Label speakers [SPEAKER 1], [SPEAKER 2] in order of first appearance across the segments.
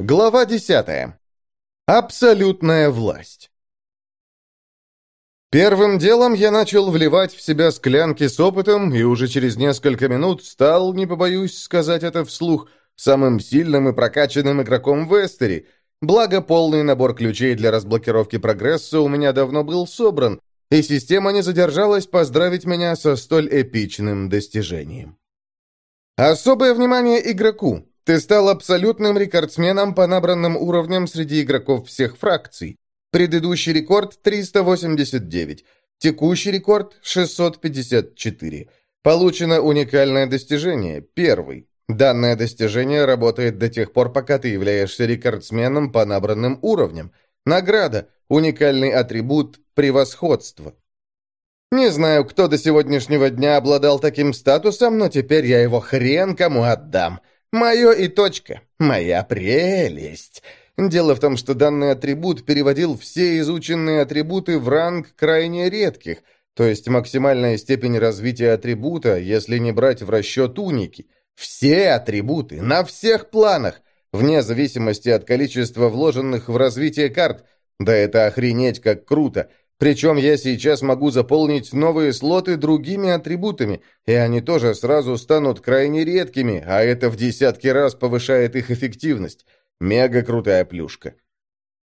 [SPEAKER 1] Глава 10. Абсолютная власть. Первым делом я начал вливать в себя склянки с опытом, и уже через несколько минут стал, не побоюсь сказать это вслух, самым сильным и прокачанным игроком в Эстере, благо полный набор ключей для разблокировки прогресса у меня давно был собран, и система не задержалась поздравить меня со столь эпичным достижением. Особое внимание игроку, ты стал абсолютным рекордсменом по набранным уровням среди игроков всех фракций. Предыдущий рекорд 389, текущий рекорд 654. Получено уникальное достижение, первый. Данное достижение работает до тех пор, пока ты являешься рекордсменом по набранным уровням. Награда – уникальный атрибут превосходства. Не знаю, кто до сегодняшнего дня обладал таким статусом, но теперь я его хрен кому отдам – Мое и точка. Моя прелесть. Дело в том, что данный атрибут переводил все изученные атрибуты в ранг крайне редких, то есть максимальная степень развития атрибута, если не брать в расчет уники. Все атрибуты, на всех планах, вне зависимости от количества вложенных в развитие карт. Да это охренеть как круто. Причем я сейчас могу заполнить новые слоты другими атрибутами, и они тоже сразу станут крайне редкими, а это в десятки раз повышает их эффективность. Мега крутая плюшка.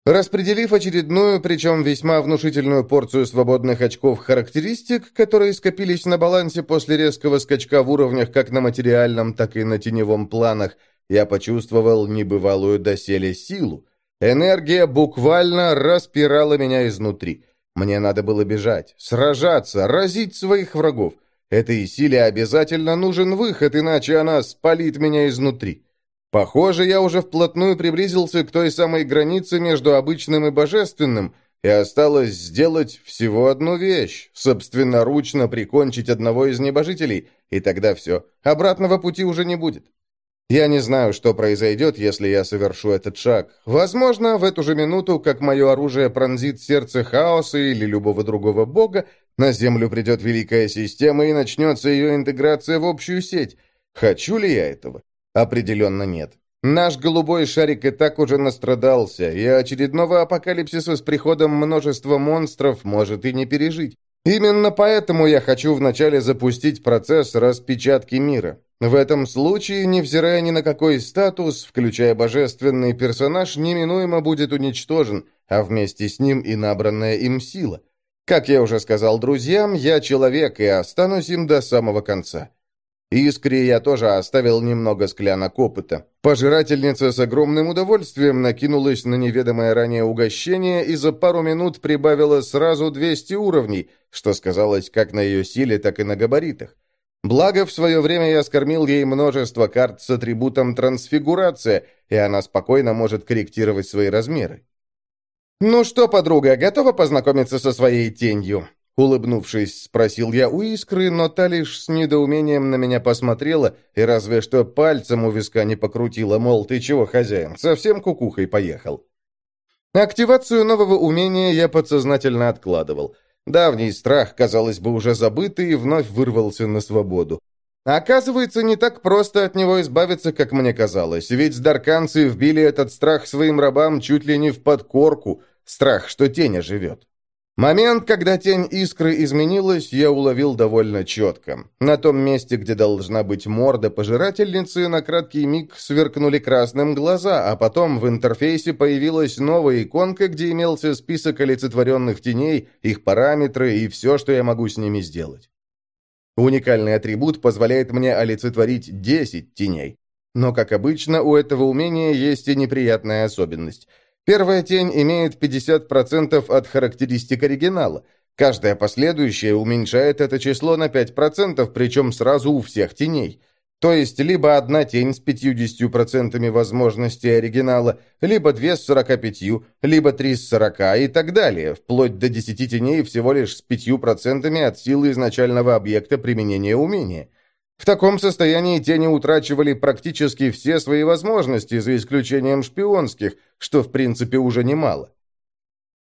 [SPEAKER 1] Распределив очередную, причем весьма внушительную порцию свободных очков характеристик, которые скопились на балансе после резкого скачка в уровнях как на материальном, так и на теневом планах, я почувствовал небывалую доселе силу. Энергия буквально распирала меня изнутри. Мне надо было бежать, сражаться, разить своих врагов. Этой силе обязательно нужен выход, иначе она спалит меня изнутри. Похоже, я уже вплотную приблизился к той самой границе между обычным и божественным, и осталось сделать всего одну вещь — собственноручно прикончить одного из небожителей, и тогда все, обратного пути уже не будет. Я не знаю, что произойдет, если я совершу этот шаг. Возможно, в эту же минуту, как мое оружие пронзит сердце хаоса или любого другого бога, на Землю придет великая система и начнется ее интеграция в общую сеть. Хочу ли я этого? Определенно нет. Наш голубой шарик и так уже настрадался, и очередного апокалипсиса с приходом множества монстров может и не пережить. Именно поэтому я хочу вначале запустить процесс распечатки мира. В этом случае, невзирая ни на какой статус, включая божественный персонаж, неминуемо будет уничтожен, а вместе с ним и набранная им сила. Как я уже сказал друзьям, я человек и останусь им до самого конца. Искре я тоже оставил немного склянок опыта. Пожирательница с огромным удовольствием накинулась на неведомое ранее угощение и за пару минут прибавила сразу 200 уровней, что сказалось как на ее силе, так и на габаритах. Благо, в свое время я скормил ей множество карт с атрибутом «Трансфигурация», и она спокойно может корректировать свои размеры. «Ну что, подруга, готова познакомиться со своей тенью?» Улыбнувшись, спросил я у искры, но та лишь с недоумением на меня посмотрела и разве что пальцем у виска не покрутила, мол, ты чего, хозяин, совсем кукухой поехал. Активацию нового умения я подсознательно откладывал – Давний страх, казалось бы, уже забытый, вновь вырвался на свободу. Оказывается, не так просто от него избавиться, как мне казалось, ведь дарканцы вбили этот страх своим рабам чуть ли не в подкорку, страх, что тень оживет. Момент, когда тень искры изменилась, я уловил довольно четко. На том месте, где должна быть морда пожирательницы, на краткий миг сверкнули красным глаза, а потом в интерфейсе появилась новая иконка, где имелся список олицетворенных теней, их параметры и все, что я могу с ними сделать. Уникальный атрибут позволяет мне олицетворить 10 теней. Но, как обычно, у этого умения есть и неприятная особенность – Первая тень имеет 50% от характеристик оригинала. Каждая последующая уменьшает это число на 5%, причем сразу у всех теней. То есть, либо одна тень с 50% возможностей оригинала, либо две с 45, либо три с 40 и так далее, вплоть до 10 теней всего лишь с 5% от силы изначального объекта применения умения. В таком состоянии тени утрачивали практически все свои возможности, за исключением шпионских, что в принципе уже немало.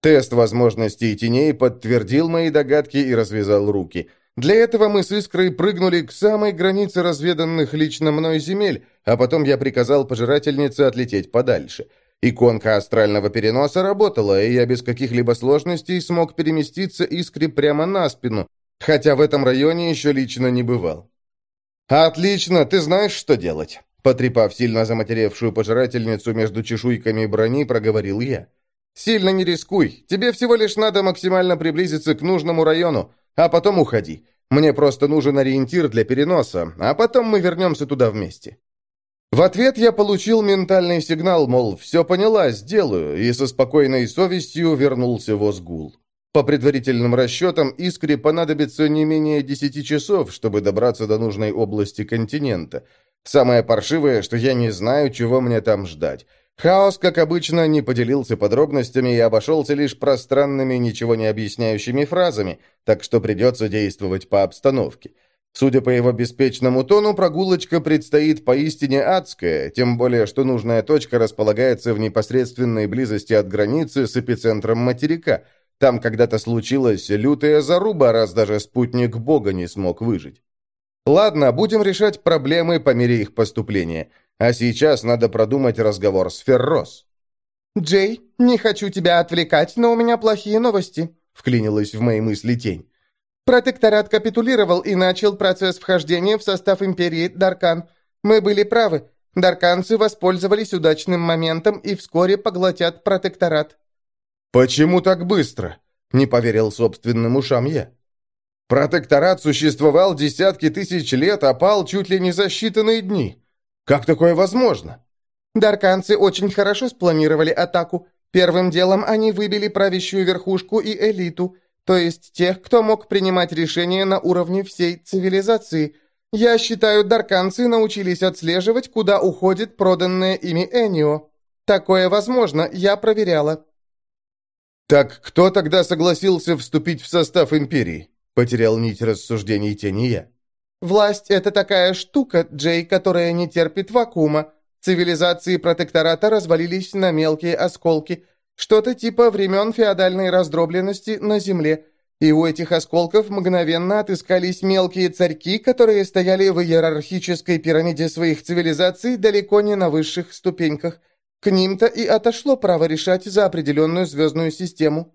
[SPEAKER 1] Тест возможностей теней подтвердил мои догадки и развязал руки. Для этого мы с Искрой прыгнули к самой границе разведанных лично мной земель, а потом я приказал пожирательнице отлететь подальше. Иконка астрального переноса работала, и я без каких-либо сложностей смог переместиться Искре прямо на спину, хотя в этом районе еще лично не бывал. «Отлично, ты знаешь, что делать», — потрепав сильно заматеревшую пожирательницу между чешуйками брони, проговорил я. «Сильно не рискуй, тебе всего лишь надо максимально приблизиться к нужному району, а потом уходи. Мне просто нужен ориентир для переноса, а потом мы вернемся туда вместе». В ответ я получил ментальный сигнал, мол, все поняла, сделаю, и со спокойной совестью вернулся в Озгул. По предварительным расчетам, Искре понадобится не менее десяти часов, чтобы добраться до нужной области континента. Самое паршивое, что я не знаю, чего мне там ждать. Хаос, как обычно, не поделился подробностями и обошелся лишь пространными, ничего не объясняющими фразами, так что придется действовать по обстановке. Судя по его беспечному тону, прогулочка предстоит поистине адская, тем более, что нужная точка располагается в непосредственной близости от границы с эпицентром материка. Там когда-то случилась лютая заруба, раз даже спутник Бога не смог выжить. Ладно, будем решать проблемы по мере их поступления. А сейчас надо продумать разговор с Феррос.
[SPEAKER 2] «Джей, не хочу тебя отвлекать, но у меня плохие новости», — вклинилась в мои мысли тень. «Протекторат капитулировал и начал процесс вхождения в состав Империи Даркан. Мы были правы. Дарканцы воспользовались удачным моментом и вскоре поглотят протекторат».
[SPEAKER 1] «Почему так быстро?» — не поверил собственным ушам я. «Протекторат существовал десятки тысяч лет, а пал чуть ли не за считанные дни. Как такое возможно?
[SPEAKER 2] Дарканцы очень хорошо спланировали атаку. Первым делом они выбили правящую верхушку и элиту, то есть тех, кто мог принимать решения на уровне всей цивилизации. Я считаю, дарканцы научились отслеживать, куда уходит проданное ими Энио. Такое возможно, я проверяла.
[SPEAKER 1] Так кто тогда согласился вступить в состав империи? Потерял нить рассуждений тени я.
[SPEAKER 2] Власть — это такая штука, Джей, которая не терпит вакуума. Цивилизации протектората развалились на мелкие осколки. Что-то типа времен феодальной раздробленности на Земле. И у этих осколков мгновенно отыскались мелкие царьки, которые стояли в иерархической пирамиде своих цивилизаций далеко не на высших ступеньках. К ним-то и отошло право решать за определенную звездную систему.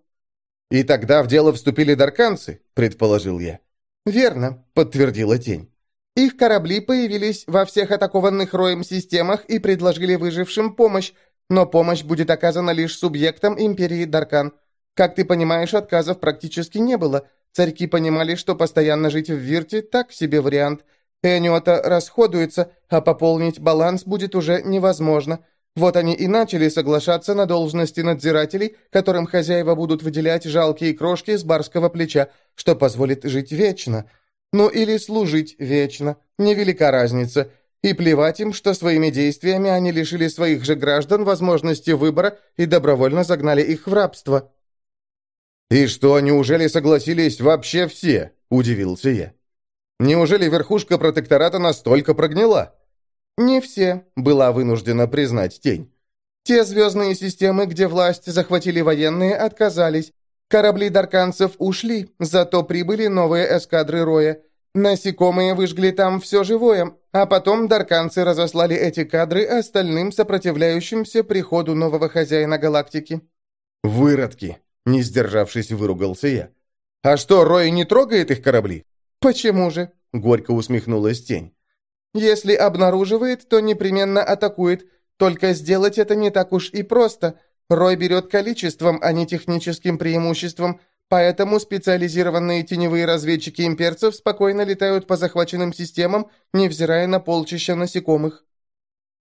[SPEAKER 1] «И тогда в дело вступили дарканцы», — предположил я.
[SPEAKER 2] «Верно», — подтвердила тень. «Их корабли появились во всех атакованных роем системах и предложили выжившим помощь, но помощь будет оказана лишь субъектам Империи Даркан. Как ты понимаешь, отказов практически не было. Царьки понимали, что постоянно жить в Вирте – так себе вариант. Эниота расходуется, а пополнить баланс будет уже невозможно. Вот они и начали соглашаться на должности надзирателей, которым хозяева будут выделять жалкие крошки с барского плеча, что позволит жить вечно. Ну или служить вечно. Невелика разница. И плевать им, что своими действиями они лишили своих же граждан возможности выбора и добровольно загнали их в рабство.
[SPEAKER 1] «И что, неужели согласились вообще все?» – удивился я. «Неужели верхушка протектората настолько прогнила?»
[SPEAKER 2] «Не все», — была вынуждена признать тень. «Те звездные системы, где власть захватили военные, отказались. Корабли дарканцев ушли, зато прибыли новые эскадры Роя. Насекомые выжгли там все живое, а потом дарканцы разослали эти кадры остальным сопротивляющимся приходу нового хозяина галактики».
[SPEAKER 1] «Выродки!» — не сдержавшись, выругался я. «А что, Рой не трогает их корабли?»
[SPEAKER 2] «Почему же?» — горько усмехнулась тень. Если обнаруживает, то непременно атакует. Только сделать это не так уж и просто. Рой берет количеством, а не техническим преимуществом, поэтому специализированные теневые разведчики имперцев спокойно летают по захваченным системам, невзирая на полчища насекомых.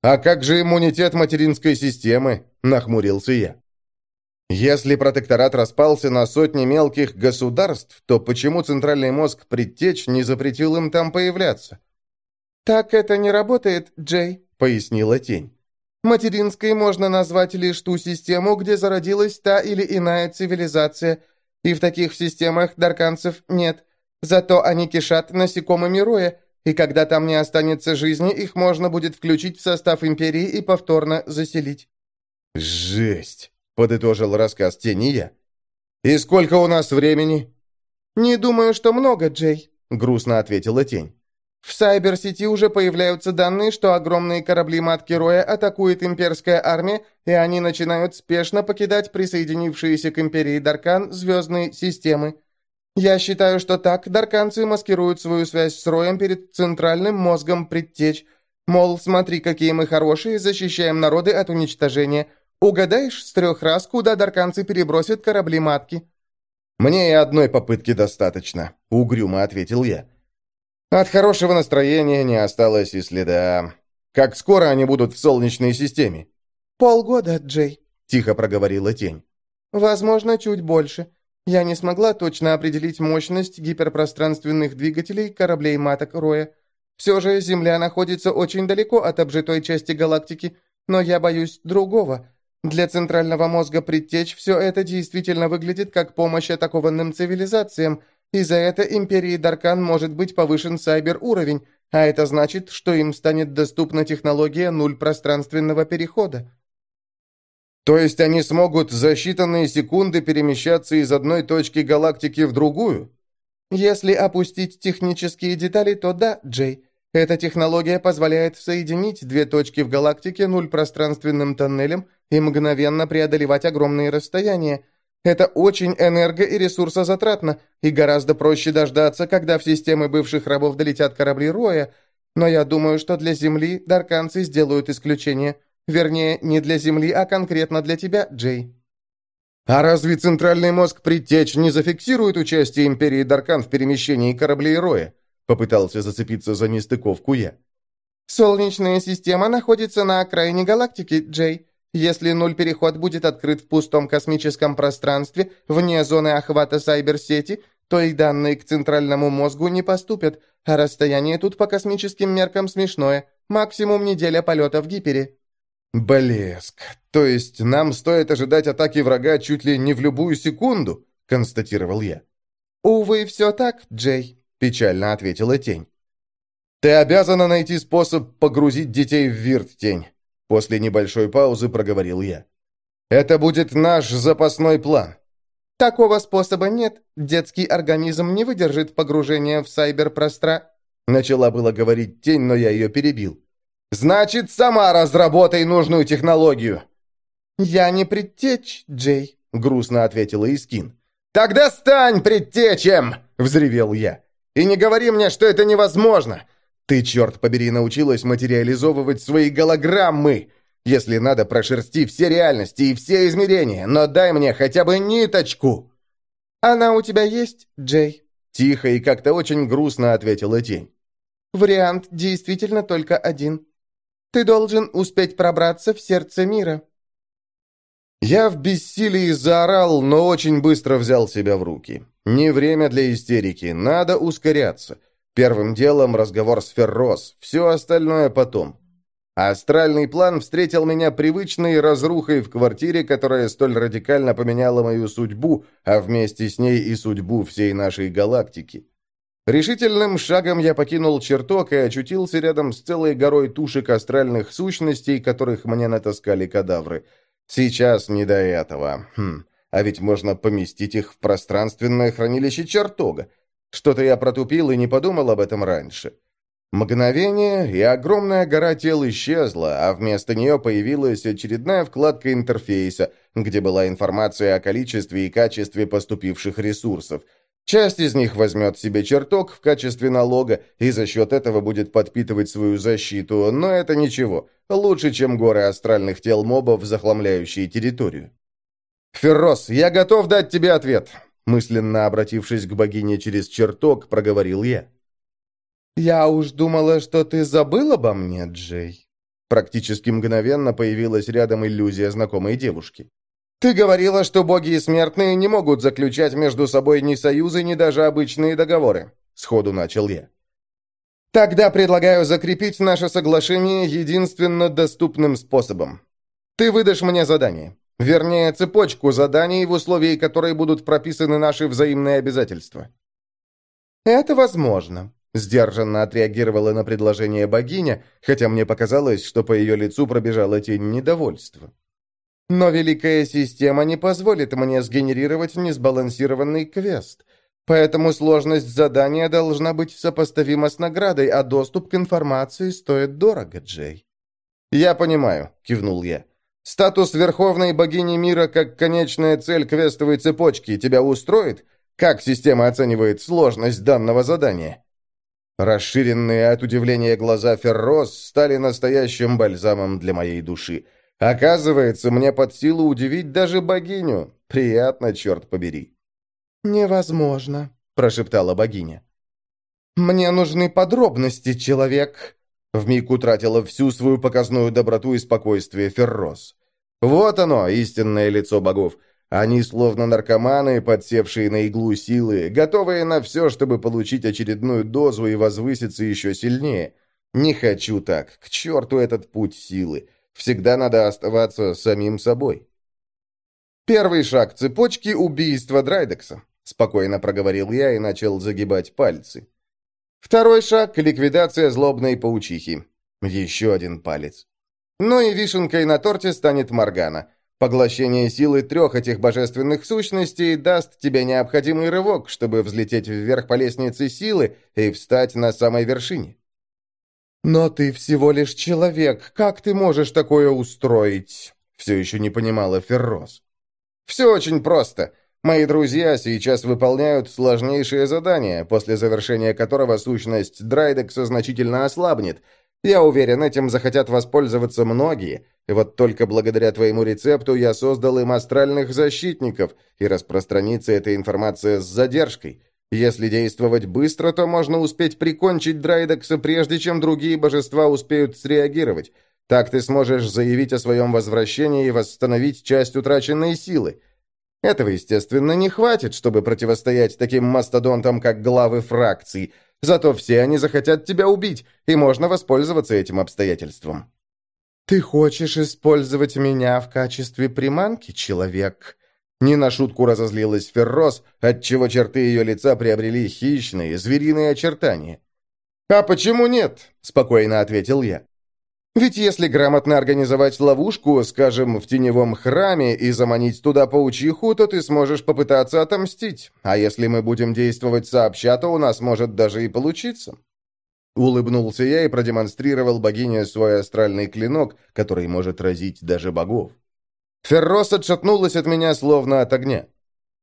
[SPEAKER 1] «А как же иммунитет материнской системы?» – нахмурился я. Если протекторат распался на сотни мелких государств, то почему центральный мозг предтеч не запретил им там появляться?
[SPEAKER 2] «Так это не работает, Джей», — пояснила тень. «Материнской можно назвать лишь ту систему, где зародилась та или иная цивилизация, и в таких системах дарканцев нет. Зато они кишат насекомыми роя, и когда там не останется жизни, их можно будет включить в состав Империи и повторно заселить».
[SPEAKER 1] «Жесть!» — подытожил рассказ тени я. «И сколько у нас времени?»
[SPEAKER 2] «Не думаю, что много, Джей», —
[SPEAKER 1] грустно ответила тень.
[SPEAKER 2] В Сайбер-сети уже появляются данные, что огромные корабли-матки Роя атакует имперская армия, и они начинают спешно покидать присоединившиеся к империи Даркан звездные системы. Я считаю, что так дарканцы маскируют свою связь с Роем перед центральным мозгом предтеч. Мол, смотри, какие мы хорошие, защищаем народы от уничтожения. Угадаешь с трех раз, куда дарканцы перебросят корабли-матки?»
[SPEAKER 1] «Мне и одной попытки достаточно», — угрюмо ответил я. От хорошего настроения не осталось и следа. Как скоро они будут в Солнечной системе?
[SPEAKER 2] «Полгода, Джей», —
[SPEAKER 1] тихо проговорила тень.
[SPEAKER 2] «Возможно, чуть больше. Я не смогла точно определить мощность гиперпространственных двигателей кораблей маток Роя. Все же Земля находится очень далеко от обжитой части галактики, но я боюсь другого. Для центрального мозга предтеч все это действительно выглядит как помощь атакованным цивилизациям — и за это Империи Даркан может быть повышен сайбер-уровень, а это значит, что им станет доступна технология нуль пространственного перехода.
[SPEAKER 1] То есть они смогут за считанные секунды перемещаться из одной точки галактики в другую?
[SPEAKER 2] Если опустить технические детали, то да, Джей. Эта технология позволяет соединить две точки в галактике нуль пространственным тоннелем и мгновенно преодолевать огромные расстояния – это очень энерго- и ресурсозатратно, и гораздо проще дождаться, когда в системы бывших рабов долетят корабли Роя, но я думаю, что для Земли дарканцы сделают исключение. Вернее, не для Земли, а конкретно для тебя, Джей.
[SPEAKER 1] А разве центральный мозг предтеч не зафиксирует участие Империи Даркан в перемещении кораблей Роя? Попытался зацепиться за нестыковку я.
[SPEAKER 2] Солнечная система находится на окраине галактики, Джей. Если нуль-переход будет открыт в пустом космическом пространстве, вне зоны охвата сайберсети, то и данные к центральному мозгу не поступят, а расстояние тут по космическим меркам смешное, максимум неделя полета в гипере».
[SPEAKER 1] «Блеск. То есть нам стоит ожидать атаки врага чуть ли не в любую секунду?» — констатировал я.
[SPEAKER 2] «Увы, все так, Джей», —
[SPEAKER 1] печально ответила тень. «Ты обязана найти способ погрузить детей в вирт, тень. После небольшой паузы проговорил я. «Это будет наш запасной план».
[SPEAKER 2] «Такого способа нет. Детский организм не выдержит погружения в сайберпростра...»
[SPEAKER 1] Начала было говорить тень, но я ее перебил. «Значит, сама разработай нужную технологию!»
[SPEAKER 2] «Я не предтечь, Джей», —
[SPEAKER 1] грустно ответила Искин. «Тогда стань предтечем!» — взревел я. «И не говори мне, что это невозможно! Ты, черт побери, научилась материализовывать свои голограммы. Если надо, прошерсти все реальности и все измерения, но дай мне хотя бы ниточку.
[SPEAKER 2] Она у тебя есть, Джей?
[SPEAKER 1] Тихо и как-то очень грустно ответила тень.
[SPEAKER 2] Вариант действительно только один. Ты должен успеть пробраться в сердце мира.
[SPEAKER 1] Я в бессилии заорал, но очень быстро взял себя в руки. Не время для истерики, надо ускоряться. Первым делом разговор с Феррос, все остальное потом. Астральный план встретил меня привычной разрухой в квартире, которая столь радикально поменяла мою судьбу, а вместе с ней и судьбу всей нашей галактики. Решительным шагом я покинул чертог и очутился рядом с целой горой тушек астральных сущностей, которых мне натаскали кадавры. Сейчас не до этого. Хм. А ведь можно поместить их в пространственное хранилище чертога. Что-то я протупил и не подумал об этом раньше. Мгновение, и огромная гора тел исчезла, а вместо нее появилась очередная вкладка интерфейса, где была информация о количестве и качестве поступивших ресурсов. Часть из них возьмет себе чертог в качестве налога и за счет этого будет подпитывать свою защиту, но это ничего, лучше, чем горы астральных тел мобов, захламляющие территорию. «Феррос, я готов дать тебе ответ. Мысленно обратившись к богине через чертог, проговорил я.
[SPEAKER 2] «Я уж думала, что ты забыл обо мне, Джей».
[SPEAKER 1] Практически мгновенно появилась рядом иллюзия знакомой девушки.
[SPEAKER 2] «Ты говорила, что боги и смертные не могут заключать между собой ни союзы, ни даже обычные договоры», — сходу начал я. «Тогда предлагаю закрепить наше соглашение единственно доступным способом. Ты выдашь мне задание. Вернее, цепочку заданий, в условии которой будут прописаны наши взаимные обязательства. «Это возможно», — сдержанно отреагировала на предложение богиня, хотя мне показалось, что по ее лицу пробежала тень недовольства. «Но Великая Система не позволит мне сгенерировать несбалансированный квест. Поэтому сложность задания должна быть сопоставима с наградой, а доступ к информации стоит дорого, Джей».
[SPEAKER 1] «Я понимаю», — кивнул я. «Статус Верховной Богини Мира как конечная цель квестовой цепочки тебя устроит? Как система оценивает сложность данного задания?» Расширенные от удивления глаза Феррос стали настоящим бальзамом для моей души. Оказывается, мне под силу удивить даже богиню. Приятно, черт побери.
[SPEAKER 2] «Невозможно», — прошептала богиня. «Мне нужны подробности, человек»,
[SPEAKER 1] Вмиг утратила всю свою показную доброту и спокойствие Феррос. Вот оно, истинное лицо богов. Они словно наркоманы, подсевшие на иглу силы, готовые на все, чтобы получить очередную дозу и возвыситься еще сильнее. Не хочу так. К черту этот путь силы. Всегда надо оставаться самим собой. Первый шаг цепочки – убийство Драйдекса. Спокойно проговорил я и начал загибать пальцы. Второй шаг – ликвидация злобной паучихи. Еще один палец. Ну и вишенкой на торте станет Моргана. Поглощение силы трех этих божественных сущностей даст тебе необходимый рывок, чтобы взлететь вверх по лестнице силы и встать на самой вершине.
[SPEAKER 2] «Но ты всего лишь человек. Как ты можешь такое устроить?»
[SPEAKER 1] Все еще не понимала Феррос. «Все очень просто. Мои друзья сейчас выполняют сложнейшее задание, после завершения которого сущность Драйдекса значительно ослабнет. Я уверен, этим захотят воспользоваться многие. Вот только благодаря твоему рецепту я создал им астральных защитников, и распространится эта информация с задержкой. Если действовать быстро, то можно успеть прикончить Драйдекса, прежде чем другие божества успеют среагировать. Так ты сможешь заявить о своем возвращении и восстановить часть утраченной силы. Этого, естественно, не хватит, чтобы противостоять таким мастодонтам, как главы фракций. Зато все они захотят тебя убить, и можно воспользоваться этим обстоятельством.
[SPEAKER 2] «Ты хочешь использовать меня в качестве приманки, человек?»
[SPEAKER 1] Не на шутку разозлилась Феррос, отчего черты ее лица приобрели хищные, звериные очертания. «А почему нет?» – спокойно ответил я. Ведь если грамотно организовать ловушку, скажем, в теневом храме, и заманить туда паучиху, то ты сможешь попытаться отомстить. А если мы будем действовать сообща, то у нас может даже и получиться». Улыбнулся я и продемонстрировал богине свой астральный клинок, который может разить даже богов. Феррос отшатнулась от меня, словно от огня.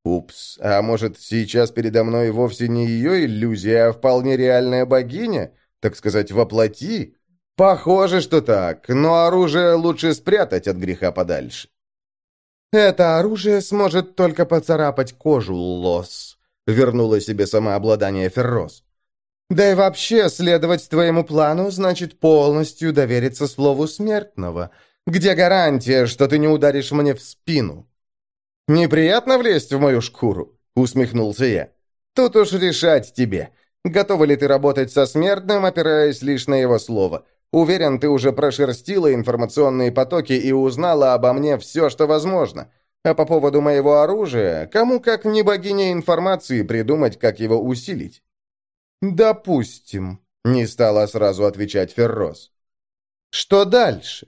[SPEAKER 1] «Упс, а может, сейчас передо мной вовсе не ее иллюзия, а вполне реальная богиня? Так сказать, воплоти?» «Похоже, что так, но оружие лучше спрятать от греха подальше».
[SPEAKER 2] «Это оружие сможет только поцарапать кожу, Лос», — вернула себе самообладание Феррос. «Да и вообще, следовать твоему плану значит полностью довериться слову смертного. Где гарантия, что ты не ударишь мне в спину?»
[SPEAKER 1] «Неприятно влезть в мою шкуру?» — усмехнулся я. «Тут уж решать тебе. Готова ли ты работать со смертным, опираясь лишь на его слово? Уверен, ты уже прошерстила информационные потоки и узнала обо мне все, что возможно. А по поводу моего оружия, кому как не богиня информации придумать, как его усилить?»
[SPEAKER 2] «Допустим», — не стала сразу отвечать Феррос.
[SPEAKER 1] «Что дальше?»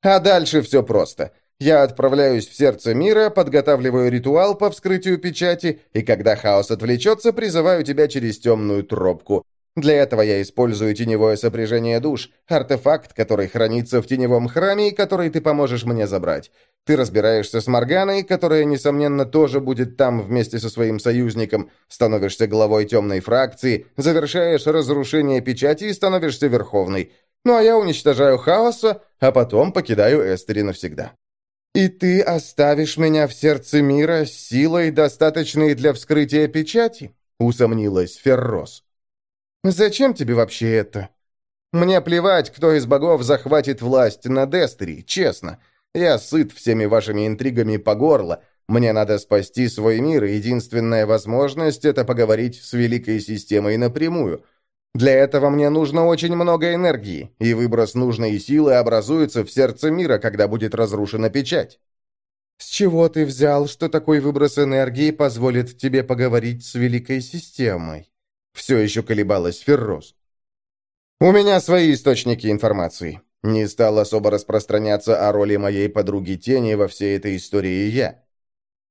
[SPEAKER 1] «А дальше все просто. Я отправляюсь в сердце мира, подготавливаю ритуал по вскрытию печати, и когда хаос отвлечется, призываю тебя через темную тропку. Для этого я использую теневое сопряжение душ, артефакт, который хранится в теневом храме и который ты поможешь мне забрать. Ты разбираешься с Морганой, которая, несомненно, тоже будет там вместе со своим союзником, становишься главой темной фракции, завершаешь разрушение печати и становишься верховной. Ну а я уничтожаю хаоса, а потом покидаю Эстери навсегда.
[SPEAKER 2] «И ты оставишь меня в сердце мира с силой, достаточной для вскрытия печати?» — усомнилась Феррос.
[SPEAKER 1] «Зачем тебе вообще это?» «Мне плевать, кто из богов захватит власть над Эстери, честно. Я сыт всеми вашими интригами по горло. Мне надо спасти свой мир, и единственная возможность — это поговорить с Великой Системой напрямую. Для этого мне нужно очень много энергии, и выброс нужной силы образуется в сердце мира, когда будет разрушена печать».
[SPEAKER 2] «С чего ты взял, что такой выброс энергии позволит тебе поговорить с Великой Системой?»
[SPEAKER 1] Все еще колебалась Феррос. «У меня свои источники информации. Не стал особо распространяться о роли моей подруги Тени во всей этой истории я».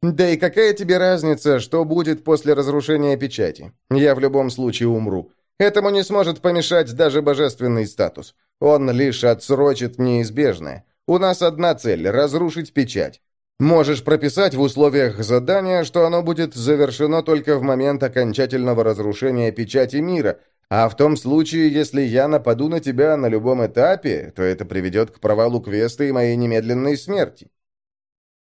[SPEAKER 1] Да и какая тебе разница, что будет после разрушения печати? Я в любом случае умру. Этому не сможет помешать даже божественный статус. Он лишь отсрочит неизбежное. У нас одна цель — разрушить печать. Можешь прописать в условиях задания, что оно будет завершено только в момент окончательного разрушения печати мира, а в том случае, если я нападу на тебя на любом этапе, то это приведет к провалу квеста и моей немедленной смерти.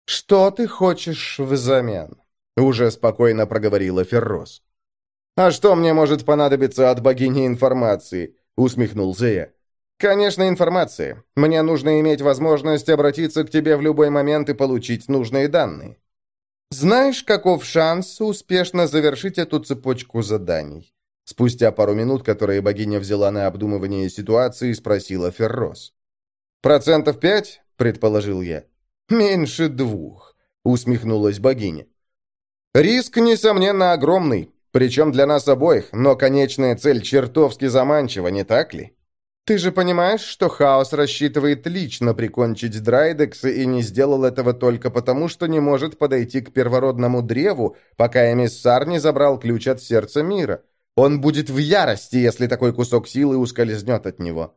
[SPEAKER 1] «Что ты хочешь взамен?» — уже спокойно проговорила Феррос. «А что мне может понадобиться от богини информации?» — усмехнулся я. «Конечно, информация. Мне нужно иметь возможность обратиться к тебе в любой момент и получить нужные данные. Знаешь, каков шанс успешно завершить эту цепочку заданий?» Спустя пару минут, которые богиня взяла на обдумывание ситуации, спросила Феррос. «Процентов пять?» — предположил я. «Меньше двух», — усмехнулась богиня. «Риск, несомненно, огромный, причем для нас обоих, но конечная цель чертовски заманчива, не так ли?» Ты же понимаешь, что Хаос рассчитывает лично прикончить Драйдекса и не сделал этого только потому, что не может подойти к первородному древу, пока эмиссар не забрал ключ от сердца мира. Он будет в ярости, если такой кусок силы ускользнет от него.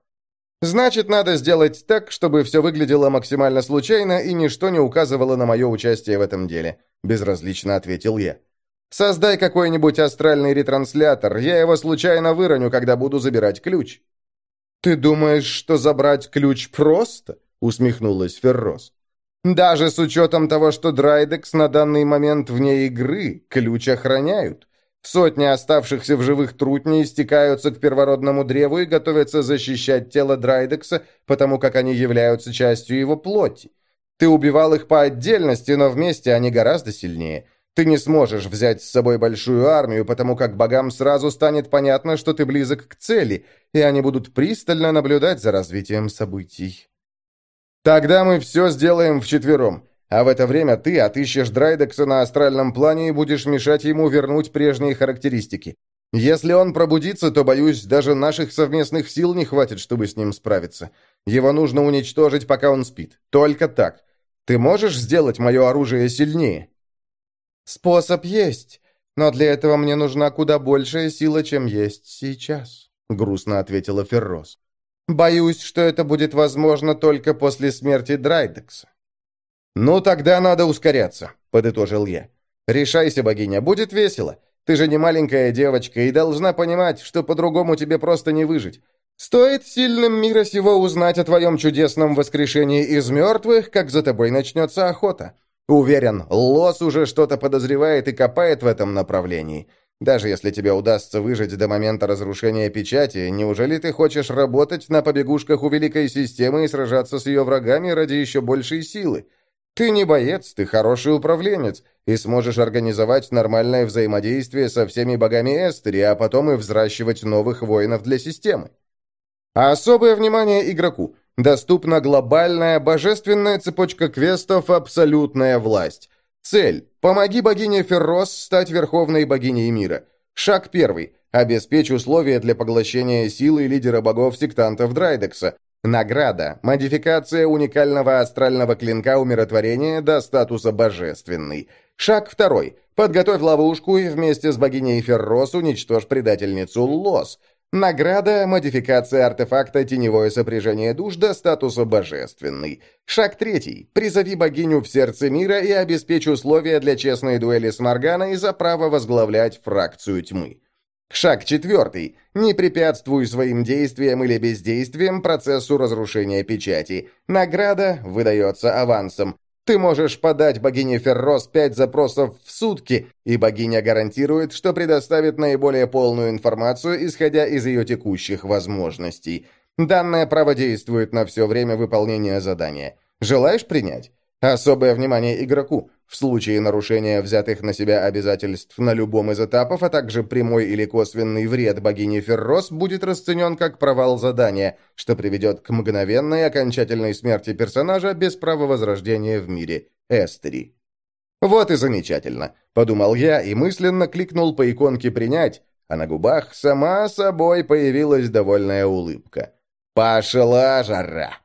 [SPEAKER 1] Значит, надо сделать так, чтобы все выглядело максимально случайно и ничто не указывало на мое участие в этом деле», — безразлично ответил я. «Создай какой-нибудь астральный ретранслятор, я его случайно выроню, когда буду забирать ключ». «Ты думаешь, что забрать ключ просто?» — усмехнулась Феррос. «Даже с учетом того, что Драйдекс на данный момент вне игры, ключ охраняют. Сотни оставшихся в живых трутней стекаются к первородному древу и готовятся защищать тело Драйдекса, потому как они являются частью его плоти. Ты убивал их по отдельности, но вместе они гораздо сильнее. Ты не сможешь взять с собой большую армию, потому как богам сразу станет понятно, что ты близок к цели, и они будут пристально наблюдать за развитием событий. Тогда мы все сделаем вчетвером, а в это время ты отыщешь Драйдекса на астральном плане и будешь мешать ему вернуть прежние характеристики. Если он пробудится, то, боюсь, даже наших совместных сил не хватит, чтобы с ним справиться. Его нужно уничтожить, пока он спит. Только так. Ты можешь сделать мое оружие сильнее?» «Способ есть, но для этого мне нужна куда большая сила, чем есть сейчас», — грустно ответила Феррос. «Боюсь, что это будет возможно только после смерти Драйдекса». «Ну, тогда надо ускоряться», — подытожил я. «Решайся, богиня, будет весело. Ты же не маленькая девочка и должна понимать, что по-другому тебе просто не выжить. Стоит сильным мира сего узнать о твоем чудесном воскрешении из мертвых, как за тобой начнется охота. Уверен, Лос уже что-то подозревает и копает в этом направлении. Даже если тебе удастся выжить до момента разрушения печати, неужели ты хочешь работать на побегушках у Великой Системы и сражаться с ее врагами ради еще большей силы? Ты не боец, ты хороший управленец, и сможешь организовать нормальное взаимодействие со всеми богами Эстери, а потом и взращивать новых воинов для системы. Особое внимание игроку. Доступна глобальная божественная цепочка квестов «Абсолютная власть». Цель – помоги богине Феррос стать верховной богиней мира. Шаг первый – обеспечь условия для поглощения силы лидера богов-сектантов Драйдекса. Награда – модификация уникального астрального клинка умиротворения до статуса божественный. Шаг второй – подготовь ловушку и вместе с богиней Феррос уничтожь предательницу Лос – Награда – модификация артефакта «Теневое сопряжение душ» до статуса «Божественный». Шаг третий. Призови богиню в сердце мира и обеспечь условия для честной дуэли с Морганой за право возглавлять фракцию тьмы. Шаг четвертый. Не препятствуй своим действиям или бездействием процессу разрушения печати. Награда выдается авансом. Ты можешь подать богине Феррос пять запросов в сутки, и богиня гарантирует, что предоставит наиболее полную информацию, исходя из ее текущих возможностей. Данное право действует на все время выполнения задания. Желаешь принять? Особое внимание игроку. В случае нарушения взятых на себя обязательств на любом из этапов, а также прямой или косвенный вред богини Феррос будет расценен как провал задания, что приведет к мгновенной окончательной смерти персонажа без права возрождения в мире Эстери. «Вот и замечательно», — подумал я и мысленно кликнул по иконке «Принять», а на губах сама собой появилась довольная улыбка. «Пошла жара!»